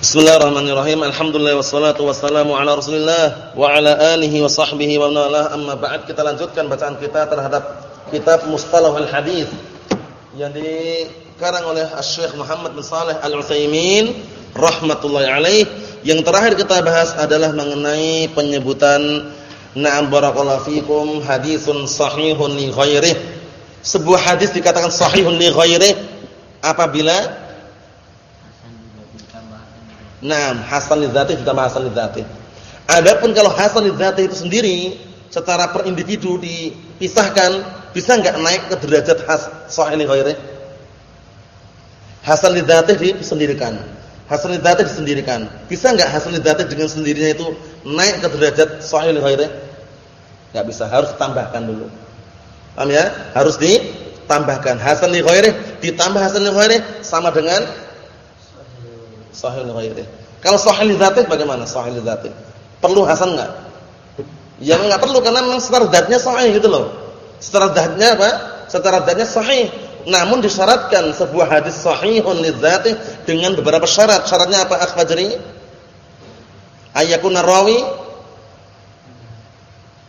Bismillahirrahmanirrahim. Alhamdulillah wassalatu wassalamu ala Rasulillah wa ala alihi wa sahbihi wa man amma ba'd. Kita lanjutkan bacaan kita terhadap kitab Mustalahul Hadis yang dikarang oleh Asy-Syaikh Muhammad bin Shalih Al-Utsaimin rahimatullah alaih. Yang terakhir kita bahas adalah mengenai penyebutan na'am barakallahu fikum hadisun sahihun li ghairihi. Sebuah hadis dikatakan sahihun li ghairihi apabila Naam, hasan lidzati ditambah hasan. Adapun kalau hasan itu sendiri secara per individu dipisahkan, bisa enggak naik ke derajat has sahih li ghairi? Hasan disendirikan. Hasan disendirikan. Bisa enggak hasan dengan sendirinya itu naik ke derajat sahih li ghairi? Enggak bisa, harus ditambahkan dulu. Paham ya? Harus ditambahkan hasan li ditambah hasan li sama dengan sahih li ghairi. Kalau sahih li dzati bagaimana sahih li dzati? Perlu hasan enggak? Ya enggak perlu karena memang secara dzatnya sahih gitu loh. Secara dzatnya apa? Secara dzatnya sahih. Namun disyaratkan sebuah hadis sahihun li dzati dengan beberapa syarat. Syaratnya apa akhfajri? Ayyakuna rawi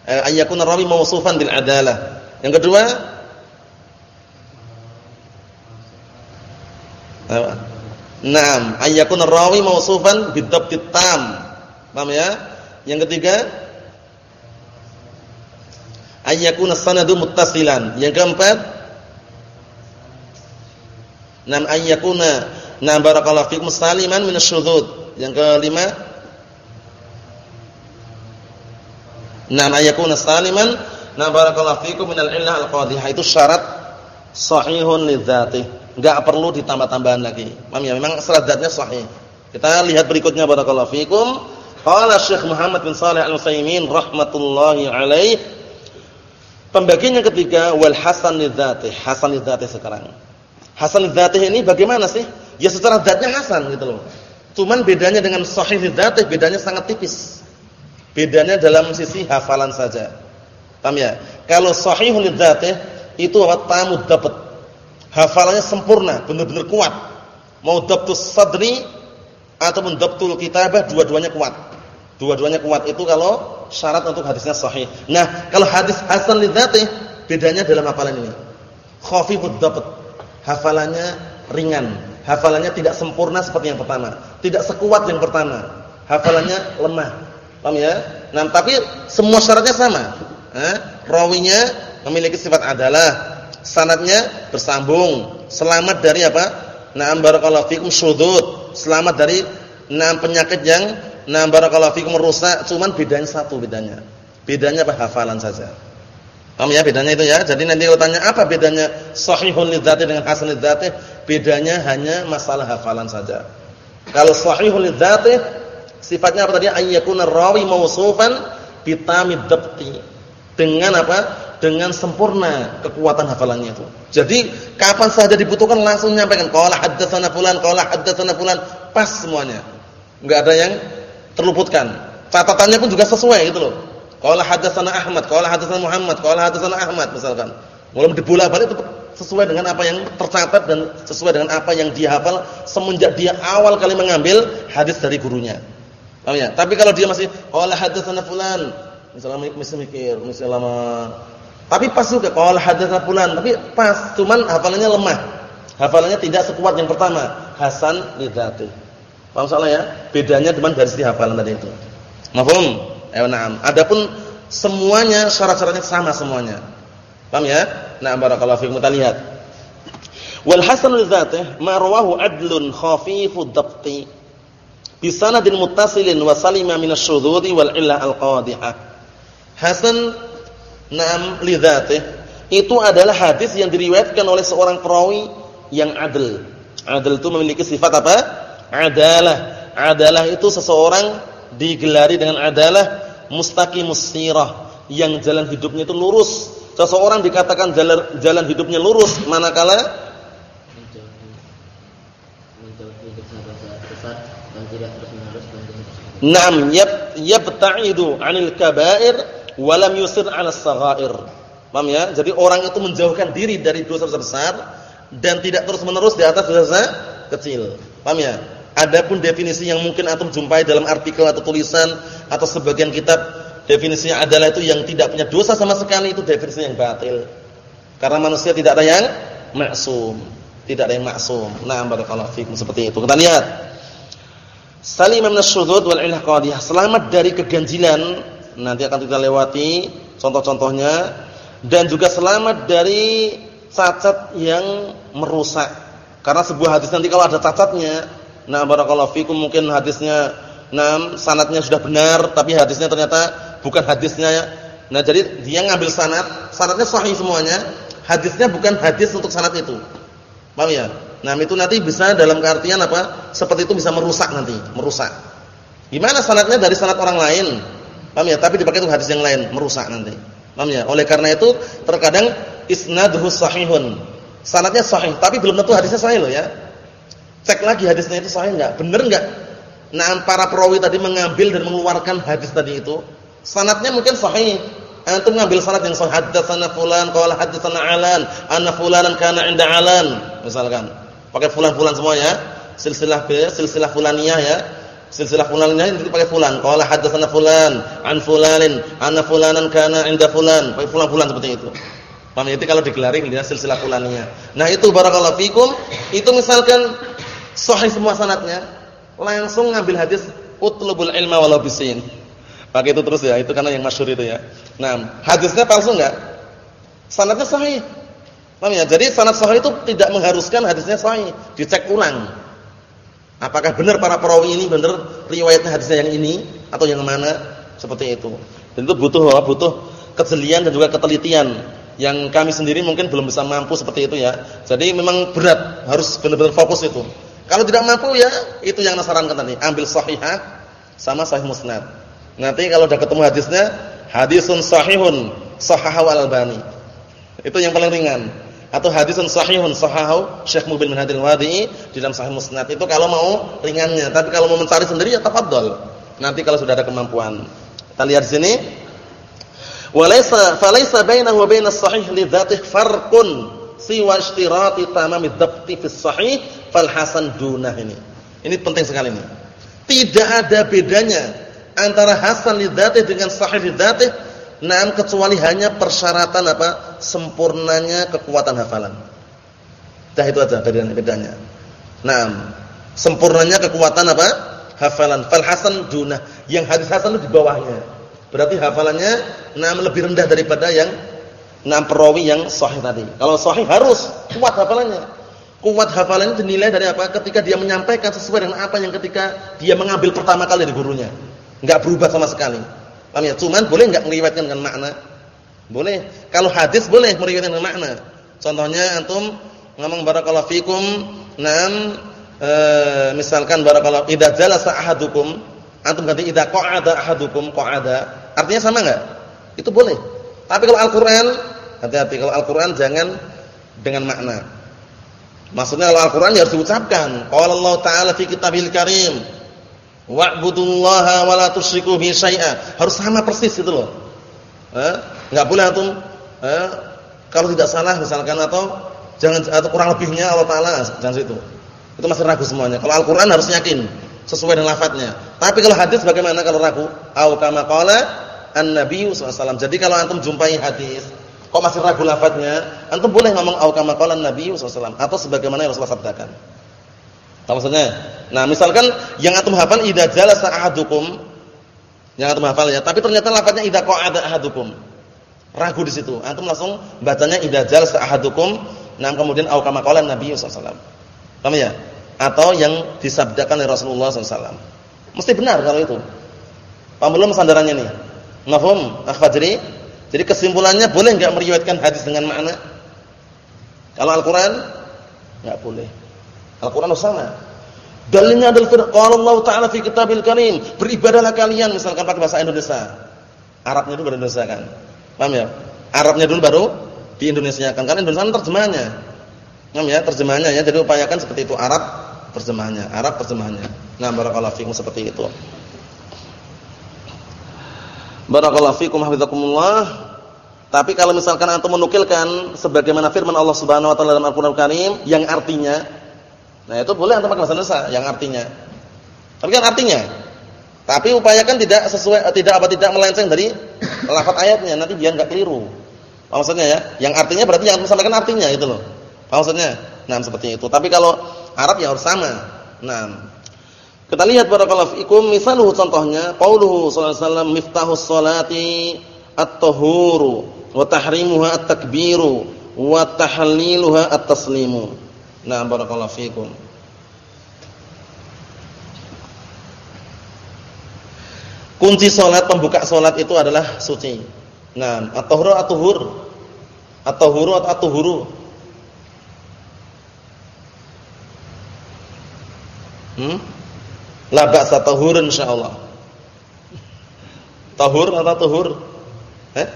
eh, ayyakuna rawi mawsufan bil adalah. Yang kedua? Naam, ayyakun rawi mausufan bidabtit tam. Paham ya? Yang ketiga, ayyakun sanadu muttasilan. Yang keempat, nam ayyakuna na barakallahu fikum saliman minasyudzud. Yang kelima, nam ayyakuna saliman na barakallahu fikum minal illah al-qadhihah. Itu syarat sahihun lidzatihi enggak perlu ditambah-tambahan lagi. Paham ya? Memang seradatnya sahih. Kita lihat berikutnya barakallahu fikum. Qala Syekh Muhammad bin Shalih Al-Utsaimin rahmatullahi alaih. Pembagian yang ketiga wal hasan lidzatih. Hasan lidzatih sekarang. Hasan lidzatih ini bagaimana sih? Ya secara zatnya hasan gitu loh. Cuman bedanya dengan sahih lidzatih bedanya sangat tipis. Bedanya dalam sisi hafalan saja. Paham ya? Kalau sahih lidzatih itu apa? Tamu dapat hafalannya sempurna, benar-benar kuat. Mau dhabtus sadri ataupun dhabtul kitabah dua-duanya kuat. Dua-duanya kuat itu kalau syarat untuk hadisnya sahih. Nah, kalau hadis hasan lidzatih bedanya dalam hafalan ini. Khafifud dhabt. Hafalannya ringan. Hafalannya tidak sempurna seperti yang pertama, tidak sekuat yang pertama. Hafalannya lemah. Paham ya? Nah, tapi semua syaratnya sama. Eh, rawinya memiliki sifat adalah sanadnya bersambung, selamat dari apa? Na'am barakallahu fikum syudzud, selamat dari enam penyakit yang na'am barakallahu fikum merusak, cuman bedanya satu bedanya. Bedanya apa? Hafalan saja. Paham ya bedanya itu ya? Jadi nanti kalau tanya apa bedanya sahihun lidzati dengan hasan lidzati? Bedanya hanya masalah hafalan saja. Kalau sahihun lidzati sifatnya apa tadi? Ayyakuna rawi mausufan bitamid dabti. Dengan apa? Dengan sempurna kekuatan hafalannya itu. Jadi kapan saja dibutuhkan langsung nyampaikan qala haddatsana fulan qala haddatsana fulan pas semuanya. Enggak ada yang terluputkan. Catatannya pun juga sesuai gitu loh. Qala haddatsana Ahmad, qala haddatsana Muhammad, qala haddatsana Ahmad misalkan. Walaupun dibolak-balik itu sesuai dengan apa yang tercatat dan sesuai dengan apa yang dia hafal semenjak dia awal kali mengambil hadis dari gurunya. Ya? Tapi kalau dia masih qala haddatsana fulan, misalnya mikir, misalnya lama tapi pas juga kalau hadats fulan, tapi pas, cuman hafalannya lemah. Hafalannya tidak sekuat yang pertama, Hasan lidzati. Paham salah ya? Bedanya cuma dari sisi hafalan tadi itu. Mafhum? Ayo na'am. Adapun semuanya syarat-syaratnya sama semuanya. Paham ya? Nah, barakallahu fiikum. Kita lihat. Wal hasan lidzati ma rawahu adlun khafifud dhabti bi sanadin muttasilin wa salima minasyududi wal illah al-qadihah. Hasan Naam lidzatih itu adalah hadis yang diriwayatkan oleh seorang perawi yang adil. Adil itu memiliki sifat apa? Adalah. Adalah itu seseorang digelari dengan adalah mustaqimus sirah, yang jalan hidupnya itu lurus. Seseorang dikatakan jalan jalan hidupnya lurus manakala Naam yab yabta'idu 'anil kaba'ir walam yusir 'ala saghair. Paham ya? Jadi orang itu menjauhkan diri dari dosa besar dan tidak terus-menerus di atas dosa kecil. Paham ya? Adapun definisi yang mungkin antum jumpai dalam artikel atau tulisan atau sebagian kitab definisinya adalah itu yang tidak punya dosa sama sekali itu definisi yang batil. Karena manusia tidak ada yang maksum, tidak ada yang maksum. Nah, barakallahu fikum seperti itu. Kita lihat. Salim min asyudud wal ilah qadiyah. Selamat dari keganjilan. Nanti akan kita lewati contoh-contohnya dan juga selamat dari cacat yang merusak. Karena sebuah hadis nanti kalau ada cacatnya, nah barakallahu fikum mungkin hadisnya nah sanatnya sudah benar tapi hadisnya ternyata bukan hadisnya. Nah, jadi dia ngambil sanat, sanatnya sahih semuanya, hadisnya bukan hadis untuk sanat itu. Paham ya? Nah, itu nanti bisa dalam artian apa? Seperti itu bisa merusak nanti, merusak. Gimana sanatnya dari sanat orang lain? Paham ya? Tapi dipakai untuk hadis yang lain, merusak nanti. Paham ya? Oleh karena itu terkadang isnaduhu sahihun. Sanatnya sahih, tapi belum tentu hadisnya sahih loh ya. Cek lagi hadisnya itu sahih enggak? Benar enggak? Nah, para perawi tadi mengambil dan mengeluarkan hadis tadi itu, sanatnya mungkin sahih, Antum ngambil sanad yang sahih haddatsana fulan qala haddatsana alan anna fulanan kana 'inda alan misalkan. Pakai fulan-fulan semua ya. Silsilah silsilah fulaniyah ya. Silsilah fulaniyah itu pakai fulan. Qala haddatsana fulan an fulanin anna fulanan kana 'inda fulan. Pakai fulan-fulan seperti itu. Paham ya? itu kalau digelari dia silsilah fulaniyah. Nah, itu barakallahu fikum, itu misalkan sahih semua sanadnya, langsung ngambil hadis utlubul ilma walau bisin. Pakai itu terus ya, itu karena yang masyhur itu ya. Nah, hadisnya palsu enggak? Sanadnya sahih. Paham ya? Jadi sanad sahih itu tidak mengharuskan hadisnya sahih, dicek ulang. Apakah benar para perawi ini benar riwayatnya hadisnya yang ini atau yang mana? Seperti itu. Dan itu butuh butuh kejelian dan juga ketelitian yang kami sendiri mungkin belum bisa mampu seperti itu ya. Jadi memang berat, harus benar-benar fokus itu. Kalau tidak mampu ya itu yang nasarankan tadi, ambil sahihah sama sahih musnad. Nanti kalau sudah ketemu hadisnya, hadisun sahihun sahahu al-Albani. Itu yang paling ringan. Atau hadisun sahihun sahahu Syekh Mubin bin Hadil Wadi'i di dalam Sahih Musnad. Itu kalau mau ringannya, tapi kalau mau mencari sendiri ya tafadhol. Nanti kalau sudah ada kemampuan. Kita lihat sini. Walaysa falaysa bainahu wa bainas sahih li dzatihi farqun siwa ishtirati tamami dhabti fi sahih fal hasan dunah ini. Ini penting sekali ini. Tidak ada bedanya antara hasan lidzatih dengan sahih lidzatih Naam kecuali hanya persyaratan apa? Sempurnanya kekuatan hafalan. Dah itu aja bedanya. Naam. Sempurnanya kekuatan apa? Hafalan. Fal hasan dunah. Yang hadis hasan itu di bawahnya. Berarti hafalannya naam lebih rendah daripada yang naam perawi yang sahih tadi. Kalau sahih harus kuat hafalannya. Kuat hafalannya dinilai dari apa? Ketika dia menyampaikan sesuai dengan apa yang ketika dia mengambil pertama kali dari gurunya enggak berubah sama sekali. Paham ya? Cuman boleh enggak meriwayatkan dengan makna? Boleh. Kalau hadis boleh meriwayatkan dengan makna. Contohnya antum ngomong barakallahu fikum, nam e, misalkan barakallahu idza jalasa ahadukum, antum ganti idza qa'ada ahadukum qa'ada. Artinya sama enggak? Itu boleh. Tapi kalau Al-Qur'an, hati-hati kalau Al-Qur'an jangan dengan makna. Maksudnya kalau Al-Qur'an ya harus diucapkan. Qala Allah Ta'ala fi Kitabil Karim Wa'budullaha wa la tusyriku bihi syai'a. Harus sama persis itu loh. Eh? Enggak boleh antum eh? kalau tidak salah misalkan atau jangan atau kurang lebihnya Allah taala jangan situ. Itu masih ragu semuanya. Kalau Al-Qur'an harus yakin sesuai dengan lafadznya. Tapi kalau hadis bagaimana kalau ragu? Au kama qala an-nabiy sallallahu Jadi kalau antum jumpai hadis kok masih ragu lafadznya, antum boleh ngomong au kama qala an-nabiy sallallahu atau sebagaimana yang Rasulullah sabdakan. Apa maksudnya? Nah, misalkan yang antum hafal idza jalasa ahadukum yang antum hafal ya, tapi ternyata lafaznya idza qa'ada ahadukum. Ragu di situ. Antum langsung bacanya idza jalasa ahadukum, nah kemudian au kama qala Nabi sallallahu alaihi ya? Atau yang disabdakan oleh Rasulullah sallallahu Mesti benar kalau itu. Paham belum sandarannya nih? Mafhum? Akhfajri? Jadi kesimpulannya boleh enggak meriwayatkan hadis dengan makna? Kalau Al-Qur'an enggak boleh. Al-Qur'an sama. Dalilnya adalah qala Allah Ta'ala fi Kitabil Karim, beribadahlah kalian misalkan pakai bahasa Indonesia. Arabnya dulu baru Indonesia kan. Paham ya? Arabnya dulu baru di Indonesia kan. Karena Indonesia kan terjemahannya. Paham ya? Terjemahannya ya. Jadi upayakan seperti itu Arab terjemahannya, Arab terjemahannya. Nah, barakallahu fikum seperti itu. Barakallahu fikum hafizakumullah. Tapi kalau misalkan antum menukilkan sebagaimana firman Allah Subhanahu wa taala dalam Al-Qur'an Al Karim yang artinya Nah, itu boleh antum pakai bahasa Indonesia yang artinya. Tapi kan artinya. Tapi upayakan tidak sesuai tidak apa tidak melenceng dari lafaz ayatnya, nanti biar enggak keliru. Maksudnya ya, yang artinya berarti yang sampaikan artinya gitu loh. Maksudnya, nah seperti itu. Tapi kalau Arab ya harus sama. Nah, kita lihat barakallahu fikum misaluhu contohnya qauluhu sallallahu alaihi wasallam miftahus salati at-tahuru wa tahrimuha at-takbiru wa tahliluha at-taslimu. Nah, barakallahu fikum. Kunci salat pembuka salat itu adalah suci. Nah, at-tahuru at-tuhur. At-tahuru at-tuhuru. Hmm? La ba'sa tahurun insyaallah. Tahur atau tuhur? Eh?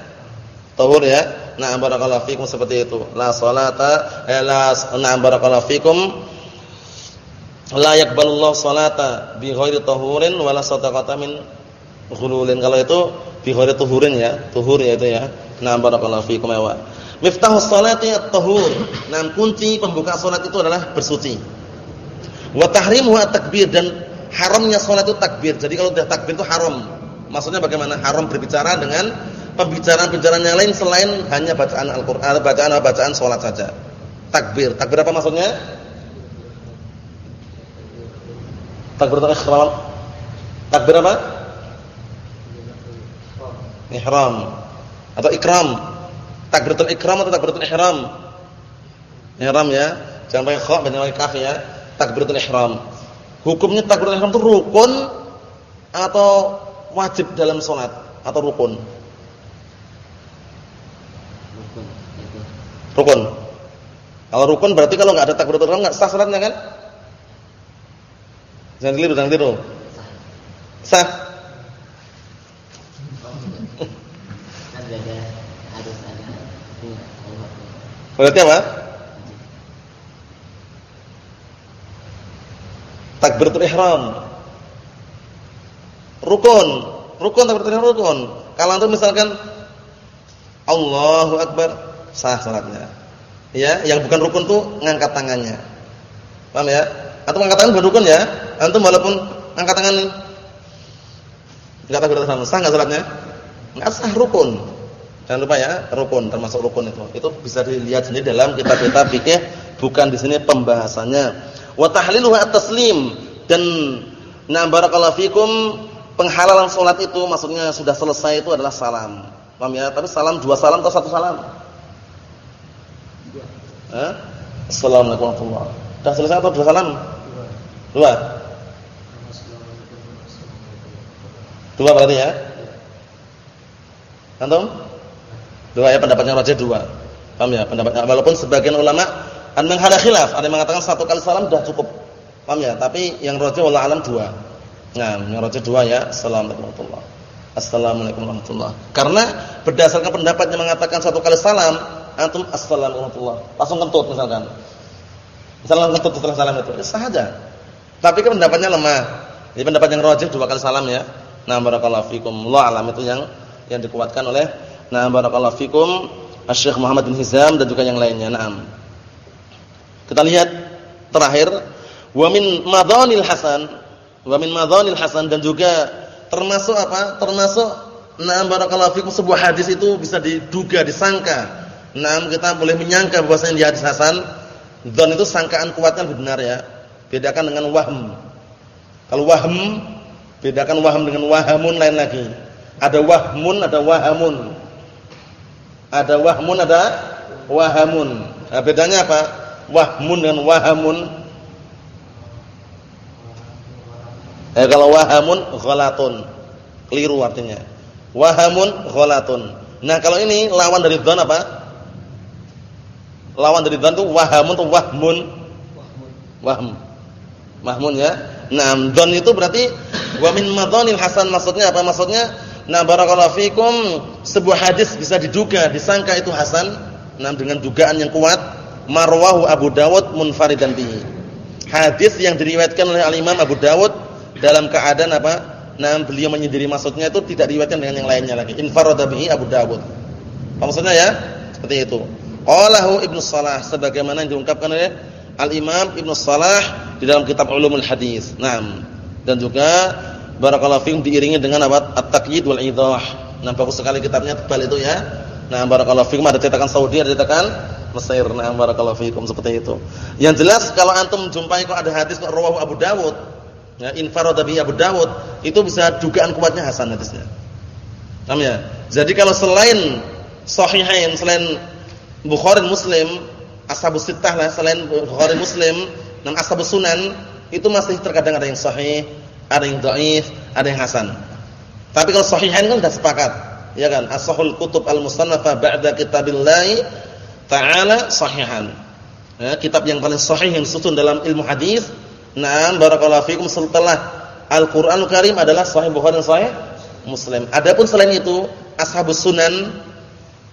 Tahur ya. Nah, barakallahu fikum seperti itu. La salata eh la na'am barakallahu fikum. La yaqbalullahu salata bi ghairi tahurin wala sadaqata min ghululin. Kalau itu bi ghairi tuhurin ya, tuhur ya itu ya. Nah, barakallahu fikum ya. Miftahus salati at-tahur. Nah, kunci pembuka salat itu adalah bersuci. Wa at-takbir dan haramnya salat itu takbir. Jadi kalau sudah takbir itu haram. Maksudnya bagaimana? Haram berbicara dengan pembicaraan-pembicaraan yang lain selain hanya bacaan Al-Qur'an, bacaan bacaan salat saja. Takbir. Takbir apa maksudnya? Takbiratul ihram. Takbir apa? Ihram atau ikram. Takbiratul ikram atau takbiratul ihram? Ihram ya. Jangan pakai kha, jangan pakai kaf ya. Takbiratul ihram. Hukumnya takbiratul ihram itu rukun atau wajib dalam salat atau rukun? Rukun. Kalau rukun berarti kalau enggak ada takbiratul ihram enggak sah salatnya kan? Jangan keliru, jangan keliru. Sah. Berarti apa? Takbiratul ihram. Rukun. Rukun takbiratul ihram rukun. Kalau antum misalkan Allahu akbar, sah salatnya. Ya, yang bukan rukun tuh ngangkat tangannya. Paham ya? Atau ngangkat tangan bukan rukun ya. Antum walaupun angkat tangan. Enggak takbiratul ihram, sah enggak salatnya? Enggak sah rukun. Jangan lupa ya, rukun termasuk rukun itu. Itu bisa dilihat sendiri dalam kitab-kitab fikih, bukan di sini pembahasannya. Wa tahliluhu at-taslim dan na barakallahu fikum penghalalan salat itu maksudnya sudah selesai itu adalah salam. Paham ya? Tapi salam dua salam atau satu salam? Hah? Assalamualaikum warahmatullahi wabarakatuh. Sudah selesai atau dua salam? Dua. Dua berarti ya? Antum? Dua ya pendapatnya Raja dua. Paham ya? Pendapatnya walaupun sebagian ulama an menghada khilaf, ada yang mengatakan satu kali salam sudah cukup. Paham ya? Tapi yang Raja wallahu alam dua. Nah, yang Raja dua ya. Assalamualaikum warahmatullahi Assalamualaikum warahmatullahi Karena berdasarkan pendapat yang mengatakan satu kali salam, antum assalamualaikum warahmatullahi langsung kentut misalkan. Misalkan kentut setelah salam itu, ya saja. Tapi kan pendapatnya lemah. Jadi pendapat yang rajih dua kali salam ya. Nah, barakallahu fikum. Allah alam itu yang yang dikuatkan oleh Nah, barakallahu fikum Asy-Syaikh Muhammad bin Hizam dan juga yang lainnya. Naam. Kita lihat terakhir wa min madhanil hasan wa min madhanil hasan dan juga termasuk apa? Termasuk na'am barakallahu fikum sebuah hadis itu bisa diduga, disangka. Naam kita boleh menyangka bahwasanya di hadis hasan dzan itu sangkaan kuatnya lebih benar ya. Bedakan dengan wahm. Kalau wahm bedakan wahm dengan wahamun lain lagi. Ada wahmun, ada wahamun. Ada wahmun, ada wahamun. Nah, bedanya apa? Wahmun dan wahamun. Eh, kalau wahamun ghalatun. Keliru artinya. Wahamun ghalatun. Nah, kalau ini lawan dari dzan apa? Lawan dari dzan itu wahamun atau wahmun? Wahm. Mahmun ya. Nah, dzan itu berarti wa min hasan maksudnya apa? Maksudnya Nah barakallahu fikum sebuah hadis bisa diduga disangka itu hasan nah dengan dugaan yang kuat marwahu Abu Dawud munfaridan bihi. Hadis yang diriwayatkan oleh Al-Imam Abu Dawud dalam keadaan apa? Nah beliau menyendiri maksudnya itu tidak diriwayatkan dengan yang lainnya lagi. Infarada bihi Abu Dawud. Maksudnya ya? Seperti itu. Qalahu Ibnu Salah sebagaimana yang diungkapkan oleh Al-Imam Ibnu Salah di dalam kitab Ulumul Hadis. Naam. Dan juga barakallahu fikum diiringi dengan apa? At-Taqyid wal Idah. Nah, bagus sekali kitabnya tebal itu ya. Nah, barakallahu fikum ada cetakan Saudi, ada cetakan Mesir. Nah, barakallahu fikum seperti itu. Yang jelas kalau antum jumpai kok ada hadis kok rawahu Abu Dawud, ya infarada bi Abu Dawud, itu bisa dugaan kuatnya hasan hadisnya. Paham ya? Jadi kalau selain sahihain, selain Bukhari Muslim, ashabus sittah lah selain Bukhari Muslim dan ashabus sunan itu masih terkadang ada yang sahih, ada yang dhaif, ada yang hasan. Tapi kalau sahihain kan sudah sepakat, ya kan? As-sahul kutub al-musannafa ba'da kitabillahi ta'ala sahihan. Ya, kitab yang paling sahih yang disusun dalam ilmu hadis. Naam barakallahu fikum setelah Al-Qur'anul Karim adalah sahih Bukhari dan sahih Muslim. Adapun selain itu ashabus sunan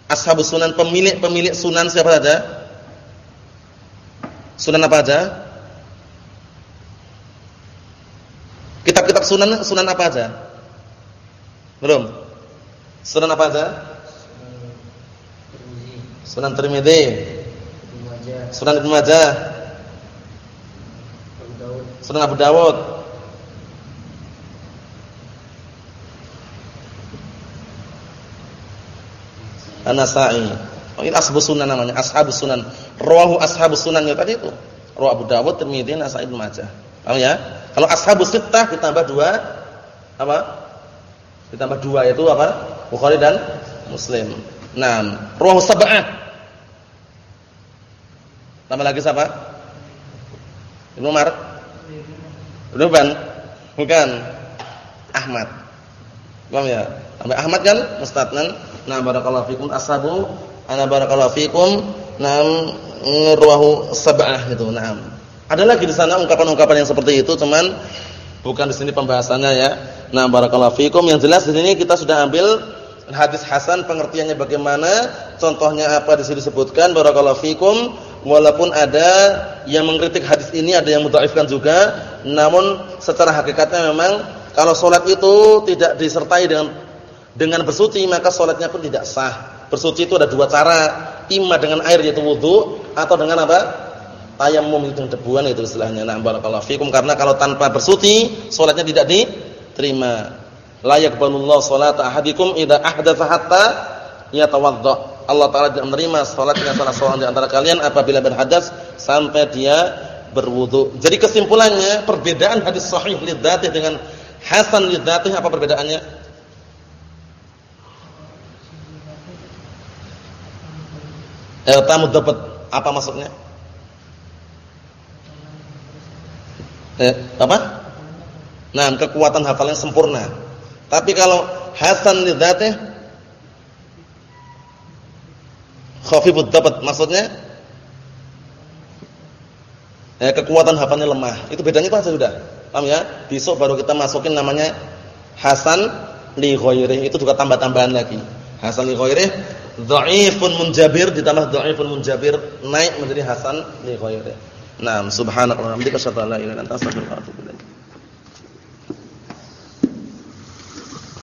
ashabus sunan pemilik-pemilik sunan siapa saja? Sunan apa aja? Kitab-kitab sunan sunan apa aja? Belum. Sunan apa aja? Sunan Tirmidzi. Sunan Ibnu Majah. Sunan Abu Dawud. An-Nasa'i. Oh, ini ashabus sunan namanya, ashabus sunan. Rawahu ashabus sunan ya tadi itu. Rawahu Abu Dawud, Tirmidzi, Nasa'i, Ibnu Majah. Paham ya? Kalau ashabus sittah ditambah dua apa? Ditambah dua yaitu apa? Bukhari dan Muslim. Naam. Rawahu sab'ah. Tambah lagi siapa? Ibnu Umar? Ban? Bukan. Ahmad. Paham ya? Tambah Ahmad kan mustadnan Nah barakallahu fikum ashabu ana barakallahu fikum nam ruwahu sab'ah itu. Naam. Ada lagi di sana ungkapan-ungkapan yang seperti itu, cuman bukan di sini pembahasannya ya. Nah, barakallahu fikum. Yang jelas di sini kita sudah ambil hadis hasan pengertiannya bagaimana, contohnya apa di sini disebutkan barakallahu fikum. Walaupun ada yang mengkritik hadis ini, ada yang mudhaifkan juga, namun secara hakikatnya memang kalau salat itu tidak disertai dengan dengan bersuci maka sholatnya pun tidak sah. Bersuci itu ada dua cara, imma dengan air yaitu wudu atau dengan apa? Tayammum itu debuan itu istilahnya. Nah, barakallahu fikum karena kalau tanpa bersuci sholatnya tidak diterima. La yaqbalullahu sholata ahadikum idza ahdatsa hatta yatawadda. Allah taala tidak menerima salatnya salah seorang di antara kalian apabila berhadas sampai dia berwudu. Jadi kesimpulannya perbedaan hadis sahih lidzatih dengan hasan lidzatih apa perbedaannya? Tamu dapat apa maksudnya? Eh, apa? Nah, kekuatan hafal yang sempurna. Tapi kalau hasan lidzatih khafifud dapat maksudnya eh, kekuatan hafalnya lemah. Itu bedanya aja sudah. Paham ya? Besok baru kita masukin namanya hasan li ghairihi. Itu juga tambah-tambahan lagi. Hasan li ghairihi dhaifun munjabir ditambah dhaifun munjabir naik menjadi hasan li ghairi. Naam subhanallah wa anta astaghfiruka wa atubu